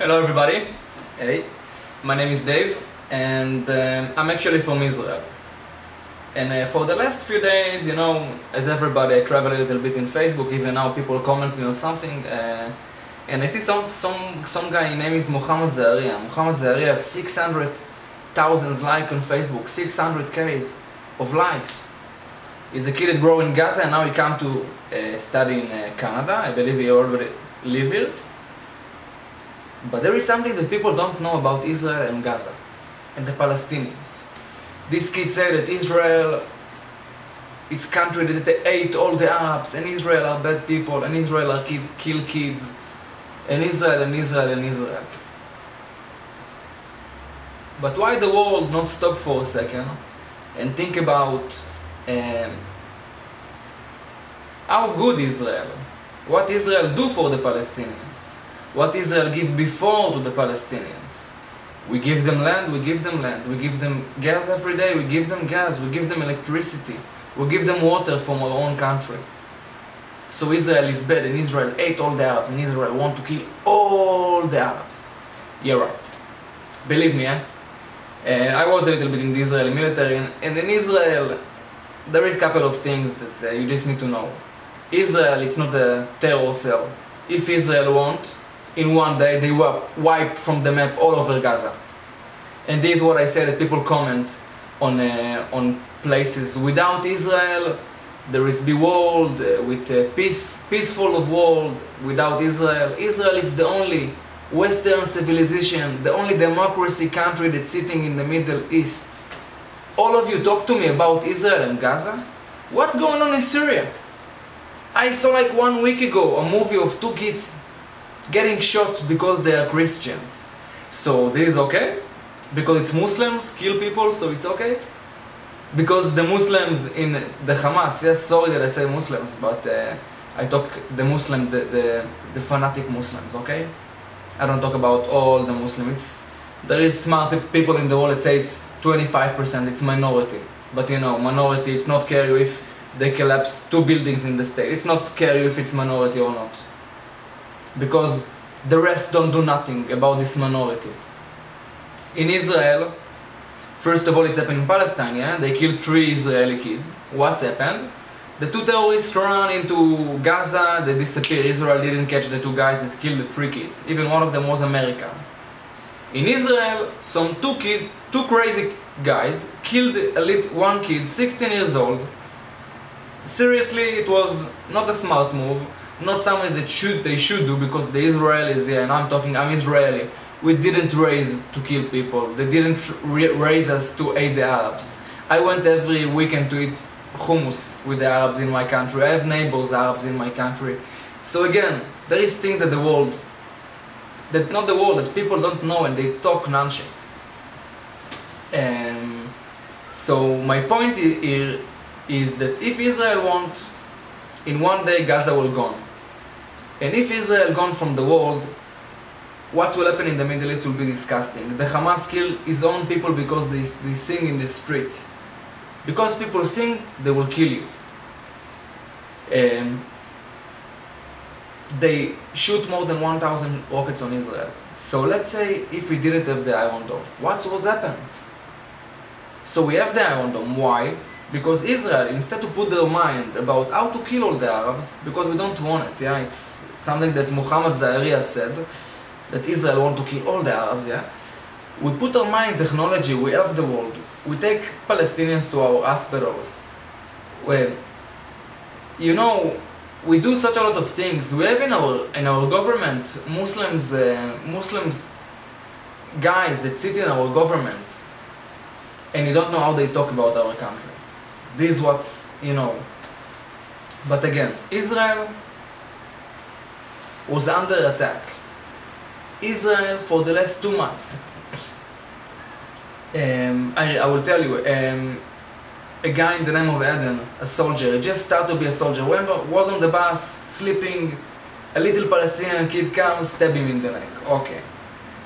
Hello everybody. Hey, my name is Dave and um, I'm actually from Israel. And uh, for the last few days, you know, as everybody, I travel a little bit in Facebook. Even now, people comment me on something, uh, and I see some some some guy. name is Muhammad Zaharia. Muhammad Zaharia have 600,000 likes on Facebook, 600 k's of likes. He's a kid that grew in Gaza, and now he come to uh, study in uh, Canada. I believe he already live here. But there is something that people don't know about Israel and Gaza, and the Palestinians this kid said that Israel it's country that they ate all the Arabs and Israel are bad people and Israel are kid, kill kids and Israel and Israel and Israel. But why the world not stop for a second and think about um, how good Israel, what Israel do for the Palestinians, what Israel give before to the Palestinians, we give them land, we give them land. We give them gas every day, we give them gas. We give them electricity. We give them water from our own country. So Israel is bad and Israel ate all the Arabs and Israel want to kill all the Arabs. You're right. Believe me, eh? Uh, I was a little bit in the Israeli military and, and in Israel there is a couple of things that uh, you just need to know. Israel, it's not a terror cell. If Israel want, in one day they were wiped from the map all over Gaza. And this is what I said that people comment on, uh, on places without Israel, there is the world uh, with a peace, peaceful of world without Israel. Israel is the only Western civilization, the only democracy country that's sitting in the Middle East. All of you talk to me about Israel and Gaza. What's going on in Syria? I saw like one week ago a movie of two kids getting shot because they are Christians. So this is okay? Because it's Muslims kill people, so it's okay? Because the Muslims in the Hamas, yes, sorry that I say Muslims, but uh, I talk the Muslim, the, the, the fanatic Muslims, okay? I don't talk about all the Muslims. there is smart people in the world that say it's 25%, it's minority. But you know, minority, it's not care if they collapse two buildings in the state. It's not care if it's minority or not because the rest don't do nothing about this minority. In Israel, first of all, it's happened in Palestine, yeah? They killed three Israeli kids. What's happened? The two terrorists run into Gaza, they disappear. Israel didn't catch the two guys that killed the three kids. Even one of them was American. In Israel, some two kid, two crazy guys killed a little, one kid, 16 years old. Seriously, it was not a smart move not something that should they should do because the Israelis, yeah, and I'm talking, I'm Israeli. We didn't raise to kill people. They didn't raise us to aid the Arabs. I went every weekend to eat hummus with the Arabs in my country. I have neighbors Arabs in my country. So again, there is thing that the world, that not the world, that people don't know and they talk non-shit. Um, so my point here is that if Israel want, in one day Gaza will gone. And if Israel gone from the world, what will happen in the Middle East will be disgusting. The Hamas kill his own people because they, they sing in the street. Because people sing, they will kill you. Um, they shoot more than 1,000 rockets on Israel. So let's say if we didn't have the Iron Dome, what was happen? So we have the Iron Dome. Why? Because Israel, instead to put their mind about how to kill all the Arabs, because we don't want it, yeah, it's something that Muhammad Zaharia said, that Israel want to kill all the Arabs, yeah. We put our mind in technology, we help the world. We take Palestinians to our hospitals. Well, you know, we do such a lot of things. We have in our in our government Muslims, uh, Muslims guys that sit in our government, and you don't know how they talk about our country. This is what's you know. But again, Israel was under attack. Israel for the last two months. Um, I, I, will tell you, um, a guy in the name of Eden, a soldier, just started to be a soldier, when was on the bus, sleeping, a little Palestinian kid comes, stab him in the neck. Okay.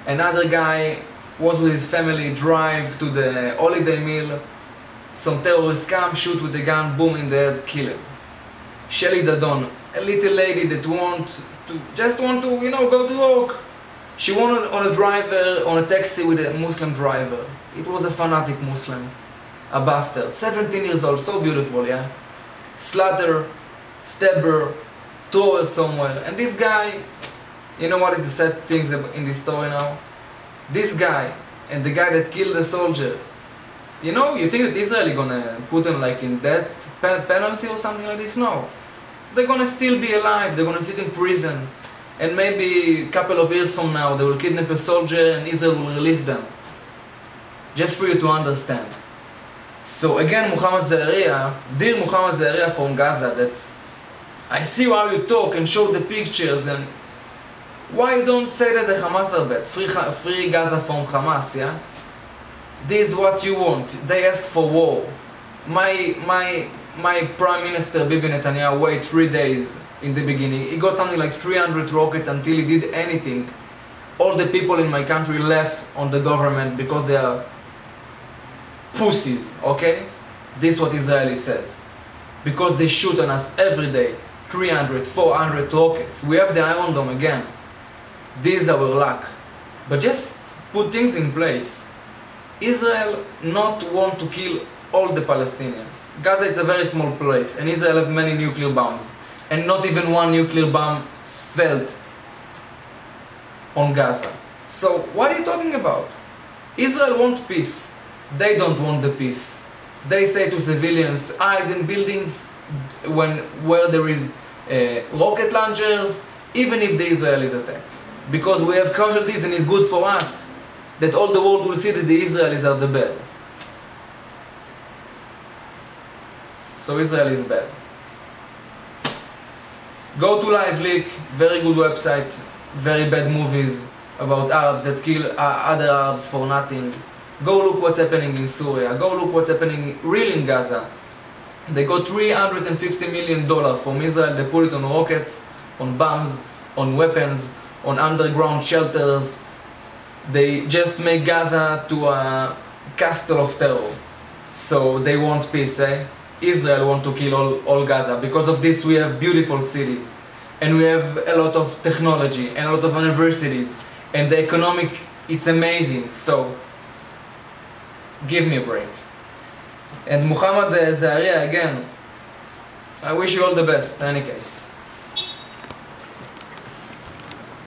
Another guy was with his family, drive to the holiday meal, some terrorists come, shoot with a gun, boom in the head, kill him. Shelly Dadon, a little lady that want to just want to, you know, go to work. She went on a driver, on a taxi with a Muslim driver. It was a fanatic Muslim, a bastard. 17 years old, so beautiful, yeah? Slaughter, stabber, throw her somewhere. And this guy, you know what is the sad things in this story now? This guy and the guy that killed the soldier, you know, you think that Israel is gonna put them like in death penalty or something like this? No. They're gonna still be alive, they're gonna sit in prison and maybe a couple of years from now they will kidnap a soldier and Israel will release them. Just for you to understand. So again, Muhammad Zaharia, dear Muhammad Zaharia from Gaza, that I see how you talk and show the pictures and why you don't say that the Hamas are bad? Free, free Gaza from Hamas, yeah? This is what you want. They ask for war. My, my, my Prime Minister Bibi Netanyahu wait three days in the beginning. He got something like 300 rockets until he did anything. All the people in my country left on the government because they are pussies, okay? This is what Israeli says. Because they shoot on us every day. 300, 400 rockets. We have the Iron Dome again. This is our luck. But just put things in place. Israel not want to kill all the Palestinians. Gaza is a very small place and Israel have many nuclear bombs and not even one nuclear bomb fell on Gaza. So what are you talking about? Israel want peace. They don't want the peace. They say to civilians, hide in buildings when where there is uh, rocket launchers, even if the Israelis attack. Because we have casualties and it's good for us that all the world will see that the Israelis are the bad. So Israel is bad. Go to LiveLeak, very good website, very bad movies about Arabs that kill uh, other Arabs for nothing. Go look what's happening in Syria. Go look what's happening real in Gaza. They got 350 million dollars from Israel. They put it on rockets, on bombs, on weapons, on underground shelters. They just make Gaza to a castle of terror. So they want peace, eh? Israel want to kill all, all Gaza. Because of this we have beautiful cities and we have a lot of technology and a lot of universities and the economic it's amazing so give me a break and Muhammad Zaharia again I wish you all the best in any case